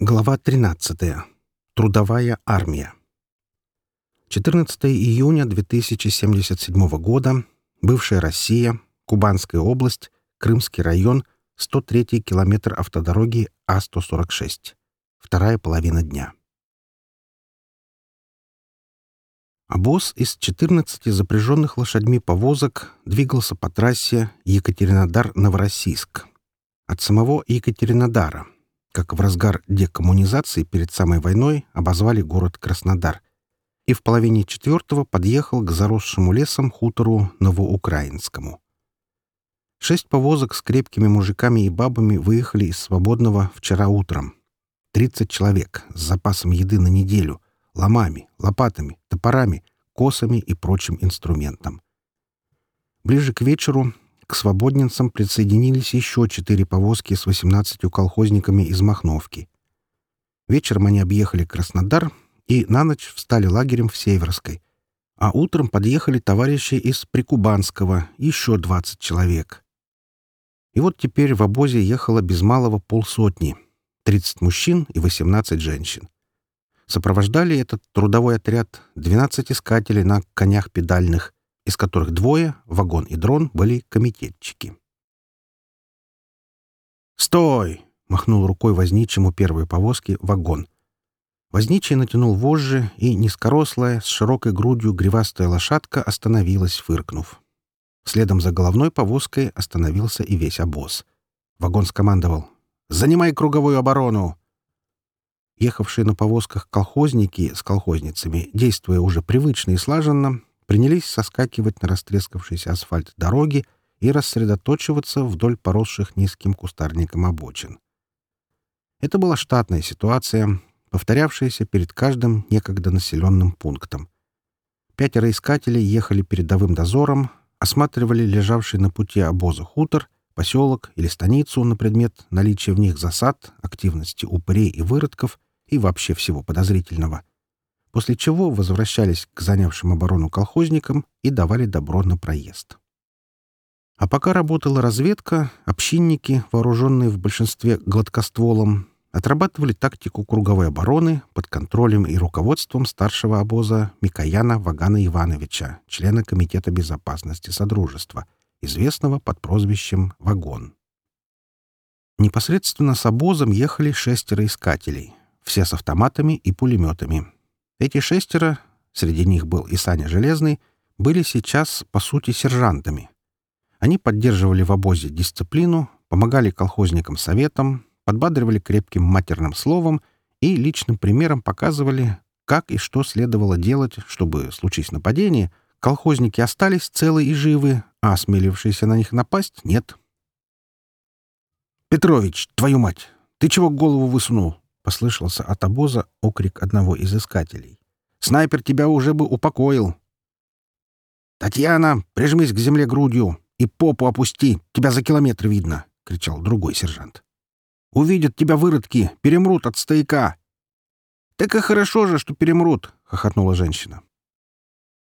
Глава 13. Трудовая армия. 14 июня 2077 года. Бывшая Россия, Кубанская область, Крымский район, 103 километр автодороги А-146. Вторая половина дня. Обоз из 14 запряженных лошадьми повозок двигался по трассе Екатеринодар-Новороссийск. От самого Екатеринодара — как в разгар декоммунизации перед самой войной обозвали город Краснодар, и в половине четвертого подъехал к заросшему лесом хутору Новоукраинскому. Шесть повозок с крепкими мужиками и бабами выехали из свободного вчера утром. Тридцать человек с запасом еды на неделю, ломами, лопатами, топорами, косами и прочим инструментом. Ближе к вечеру к свободницам присоединились еще четыре повозки с 18 колхозниками из Махновки. Вечером они объехали Краснодар и на ночь встали лагерем в Северской, а утром подъехали товарищи из Прикубанского, еще 20 человек. И вот теперь в обозе ехало без малого полсотни, 30 мужчин и 18 женщин. Сопровождали этот трудовой отряд 12 искателей на конях педальных, из которых двое, вагон и дрон, были комитетчики. «Стой!» — махнул рукой возничему первой повозки вагон. Возничий натянул вожжи, и низкорослая, с широкой грудью гривастая лошадка остановилась, фыркнув. Следом за головной повозкой остановился и весь обоз. Вагон скомандовал «Занимай круговую оборону!» Ехавшие на повозках колхозники с колхозницами, действуя уже привычно и слаженно, принялись соскакивать на растрескавшийся асфальт дороги и рассредоточиваться вдоль поросших низким кустарником обочин. Это была штатная ситуация, повторявшаяся перед каждым некогда населенным пунктом. Пятеро искателей ехали передовым дозором, осматривали лежавший на пути обоза хутор, поселок или станицу на предмет наличия в них засад, активности упырей и выродков и вообще всего подозрительного — после чего возвращались к занявшим оборону колхозникам и давали добро на проезд. А пока работала разведка, общинники, вооруженные в большинстве гладкостволом, отрабатывали тактику круговой обороны под контролем и руководством старшего обоза Микояна Вагана Ивановича, члена Комитета безопасности Содружества, известного под прозвищем «Вагон». Непосредственно с обозом ехали шестеро искателей, все с автоматами и пулеметами, эти шестеро, среди них был и Саня Железный, были сейчас, по сути, сержантами. Они поддерживали в обозе дисциплину, помогали колхозникам советам, подбадривали крепким матерным словом и личным примером показывали, как и что следовало делать, чтобы, случись нападение, колхозники остались целы и живы, а осмелившиеся на них напасть — нет. «Петрович, твою мать! Ты чего голову высунул?» послышался от обоза окрик одного из искателей. «Снайпер тебя уже бы упокоил!» «Татьяна, прижмись к земле грудью и попу опусти! Тебя за километр видно!» — кричал другой сержант. «Увидят тебя выродки, перемрут от стояка!» «Так и хорошо же, что перемрут!» — хохотнула женщина.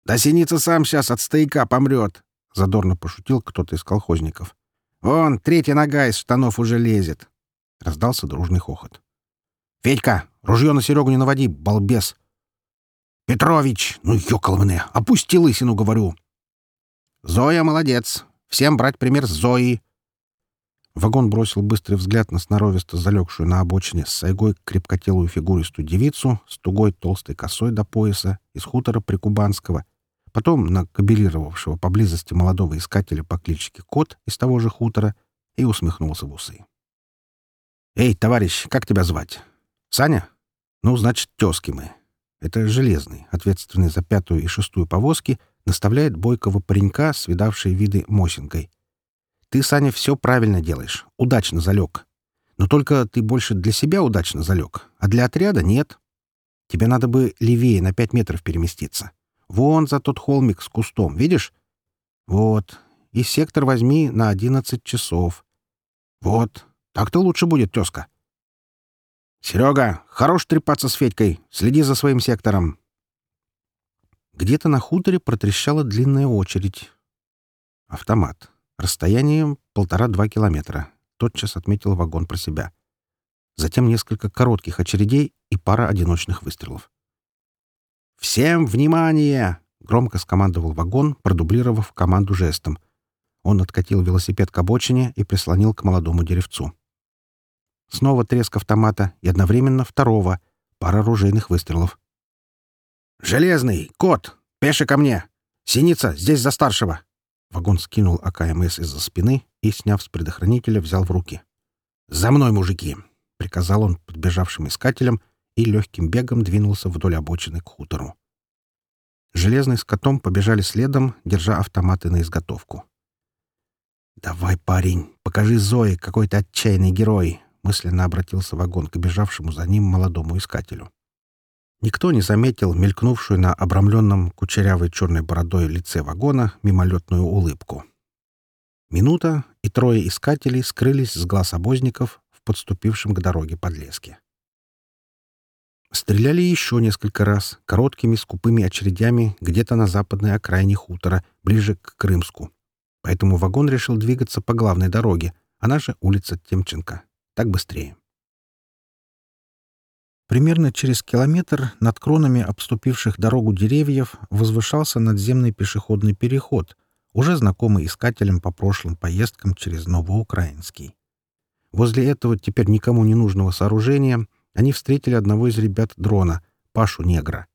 «Да синица сам сейчас от стояка помрет!» — задорно пошутил кто-то из колхозников. «Вон, третья нога из штанов уже лезет!» — раздался дружный хохот. «Федька, ружье на Серегу не наводи, балбес!» «Петрович, ну ёкал мне, опусти лысину, говорю!» «Зоя молодец! Всем брать пример с Зои!» Вагон бросил быстрый взгляд на сноровисто залегшую на обочине с сайгой крепкотелую фигуристую девицу с тугой толстой косой до пояса из хутора Прикубанского, потом на кабелировавшего поблизости молодого искателя по кличке Кот из того же хутора и усмехнулся в усы. «Эй, товарищ, как тебя звать? «Саня? Ну, значит, тезки мы». Это Железный, ответственный за пятую и шестую повозки, наставляет бойкого паренька, свидавший виды Мосинкой. «Ты, Саня, все правильно делаешь. Удачно залег. Но только ты больше для себя удачно залег, а для отряда нет. Тебе надо бы левее на пять метров переместиться. Вон за тот холмик с кустом, видишь? Вот. И сектор возьми на одиннадцать часов. Вот. Так-то лучше будет, тезка. «Серега, хорош трепаться с Федькой! Следи за своим сектором!» Где-то на хуторе протрещала длинная очередь. Автомат. Расстояние — полтора-два километра. Тотчас отметил вагон про себя. Затем несколько коротких очередей и пара одиночных выстрелов. «Всем внимание!» — громко скомандовал вагон, продублировав команду жестом. Он откатил велосипед к обочине и прислонил к молодому деревцу. Снова треск автомата и одновременно второго. Пара оружейных выстрелов. «Железный! Кот! Пеше ко мне! Синица, здесь за старшего!» Вагон скинул АКМС из-за спины и, сняв с предохранителя, взял в руки. «За мной, мужики!» — приказал он подбежавшим искателям и легким бегом двинулся вдоль обочины к хутору. Железный с котом побежали следом, держа автоматы на изготовку. «Давай, парень, покажи Зое, какой ты отчаянный герой!» мысленно обратился вагон к бежавшему за ним молодому искателю. Никто не заметил мелькнувшую на обрамленном кучерявой черной бородой лице вагона мимолетную улыбку. Минута, и трое искателей скрылись с глаз обозников в подступившем к дороге подлеске. Стреляли еще несколько раз, короткими скупыми очередями, где-то на западной окраине хутора, ближе к Крымску. Поэтому вагон решил двигаться по главной дороге, она же улица Темченко. Так быстрее. Примерно через километр над кронами обступивших дорогу деревьев возвышался надземный пешеходный переход, уже знакомый искателям по прошлым поездкам через Новоукраинский. Возле этого теперь никому не нужного сооружения они встретили одного из ребят дрона, Пашу Негра,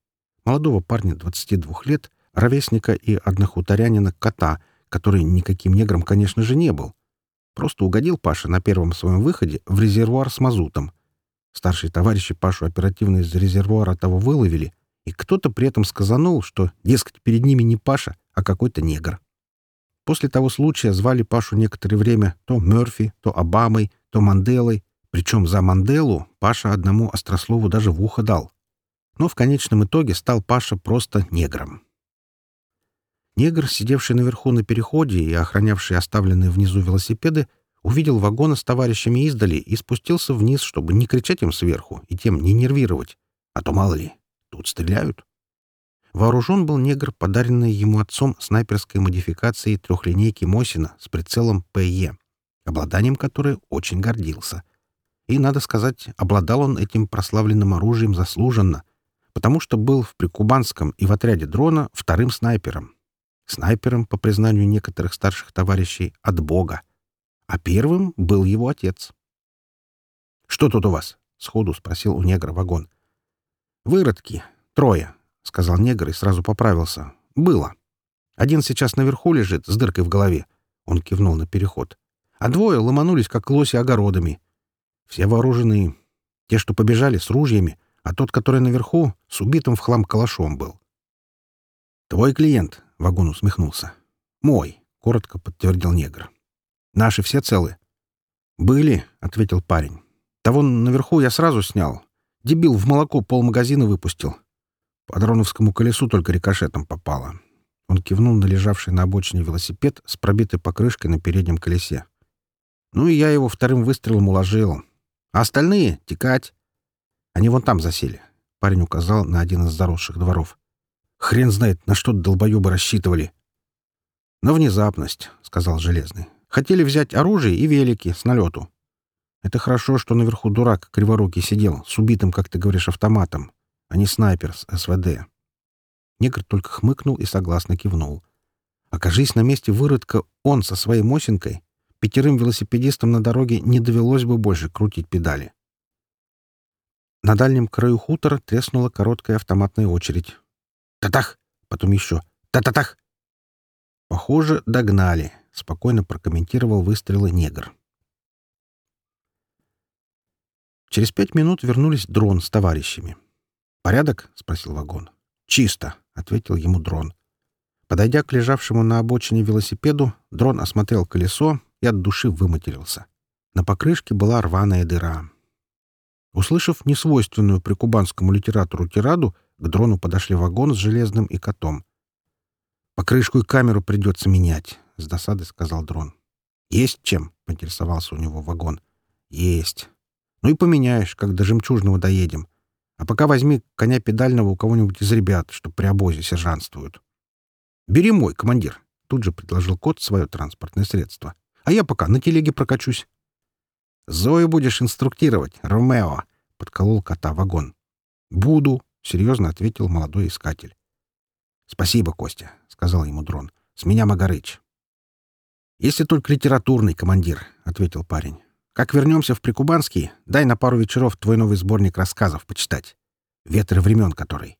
молодого парня 22 лет, ровесника и однохуторянина Кота, который никаким негром, конечно же, не был — Просто угодил Паша на первом своем выходе в резервуар с мазутом. Старшие товарищи Пашу оперативно из резервуара того выловили, и кто-то при этом сказанул, что, дескать, перед ними не Паша, а какой-то негр. После того случая звали Пашу некоторое время то Мёрфи, то Обамой, то Манделой, причем за Манделу Паша одному острослову даже в ухо дал. Но в конечном итоге стал Паша просто негром. Негр, сидевший наверху на переходе и охранявший оставленные внизу велосипеды, увидел вагона с товарищами издали и спустился вниз, чтобы не кричать им сверху и тем не нервировать. А то, мало ли, тут стреляют. Вооружен был негр, подаренный ему отцом снайперской модификацией трехлинейки Мосина с прицелом ПЕ, обладанием которой очень гордился. И, надо сказать, обладал он этим прославленным оружием заслуженно, потому что был в прикубанском и в отряде дрона вторым снайпером. Снайпером, по признанию некоторых старших товарищей, от Бога. А первым был его отец. «Что тут у вас?» — сходу спросил у негра вагон. «Выродки. Трое», — сказал негр и сразу поправился. «Было. Один сейчас наверху лежит с дыркой в голове». Он кивнул на переход. «А двое ломанулись, как лоси огородами. Все вооружены. Те, что побежали, с ружьями, а тот, который наверху, с убитым в хлам калашом был». «Твой клиент», — вагон усмехнулся. «Мой», — коротко подтвердил негр. «Наши все целы?» «Были», — ответил парень. «Того наверху я сразу снял. Дебил в молоко полмагазина выпустил. По дроновскому колесу только рикошетом попало». Он кивнул на лежавший на обочине велосипед с пробитой покрышкой на переднем колесе. «Ну и я его вторым выстрелом уложил. А остальные — текать. Они вон там засели», — парень указал на один из заросших дворов. Хрен знает, на что долбоебы рассчитывали. — На внезапность, — сказал Железный. — Хотели взять оружие и велики с налету. Это хорошо, что наверху дурак криворукий сидел, с убитым, как ты говоришь, автоматом, а не снайпер с СВД. Негр только хмыкнул и согласно кивнул. Окажись на месте выродка он со своей Мосинкой, пятерым велосипедистам на дороге не довелось бы больше крутить педали. На дальнем краю хутора треснула короткая автоматная очередь. Та-тах, Потом еще. Та-та-тах! Похоже, догнали, — спокойно прокомментировал выстрелы негр. Через пять минут вернулись дрон с товарищами. «Порядок?» — спросил вагон. «Чисто», — ответил ему дрон. Подойдя к лежавшему на обочине велосипеду, дрон осмотрел колесо и от души выматерился. На покрышке была рваная дыра. Услышав несвойственную при кубанскому литератору тираду, к дрону подошли вагон с железным и котом. «Покрышку и камеру придется менять», — с досадой сказал дрон. «Есть чем?» — поинтересовался у него вагон. «Есть. Ну и поменяешь, как до жемчужного доедем. А пока возьми коня педального у кого-нибудь из ребят, что при обозе сержантствуют». «Бери мой, командир», — тут же предложил кот свое транспортное средство. «А я пока на телеге прокачусь». «Зою будешь инструктировать, Ромео», — подколол кота вагон. «Буду», серьезно ответил молодой искатель. «Спасибо, Костя», — сказал ему дрон. «С меня Магарыч». «Если только литературный, командир», — ответил парень. «Как вернемся в Прикубанский, дай на пару вечеров твой новый сборник рассказов почитать. Ветры времен который.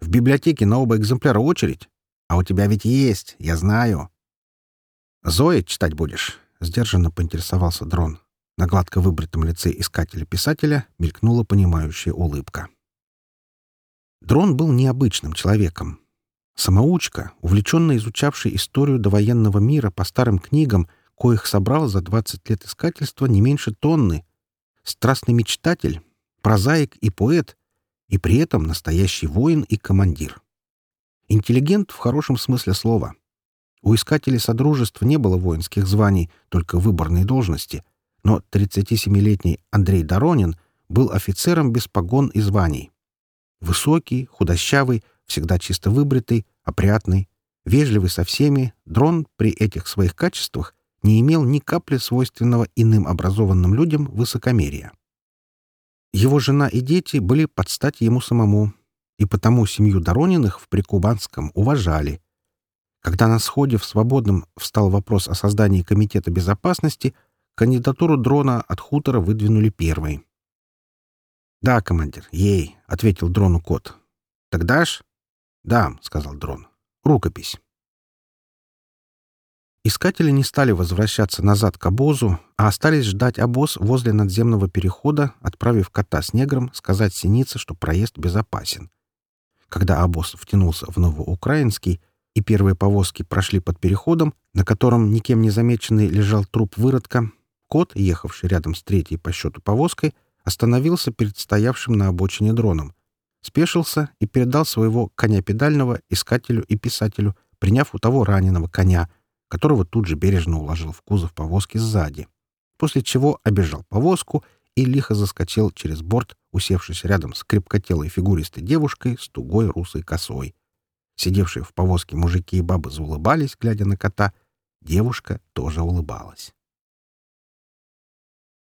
В библиотеке на оба экземпляра очередь. А у тебя ведь есть, я знаю». «Зоя читать будешь?» — сдержанно поинтересовался дрон. На гладко выбритом лице искателя-писателя мелькнула понимающая улыбка. Дрон был необычным человеком. Самоучка, увлеченно изучавший историю довоенного мира по старым книгам, коих собрал за 20 лет искательства не меньше тонны, страстный мечтатель, прозаик и поэт, и при этом настоящий воин и командир. Интеллигент в хорошем смысле слова. У искателей Содружества не было воинских званий, только выборные должности, но 37-летний Андрей Доронин был офицером без погон и званий. Высокий, худощавый, всегда чисто выбритый, опрятный, вежливый со всеми, дрон при этих своих качествах не имел ни капли свойственного иным образованным людям высокомерия. Его жена и дети были под стать ему самому, и потому семью Дорониных в Прикубанском уважали. Когда на сходе в Свободном встал вопрос о создании Комитета безопасности, кандидатуру дрона от хутора выдвинули первой. Да, командир, ей, ответил дрону кот. Так дашь? Да, сказал дрон. Рукопись. Искатели не стали возвращаться назад к обозу, а остались ждать обоз возле надземного перехода, отправив кота с негром сказать синице, что проезд безопасен. Когда обоз втянулся в Новоукраинский, и первые повозки прошли под переходом, на котором никем не замеченный лежал труп выродка, кот, ехавший рядом с третьей по счету повозкой, остановился перед стоявшим на обочине дроном, спешился и передал своего коня педального искателю и писателю, приняв у того раненого коня, которого тут же бережно уложил в кузов повозки сзади, после чего обежал повозку и лихо заскочил через борт, усевшись рядом с крепкотелой фигуристой девушкой с тугой русой косой. Сидевшие в повозке мужики и бабы заулыбались, глядя на кота. Девушка тоже улыбалась.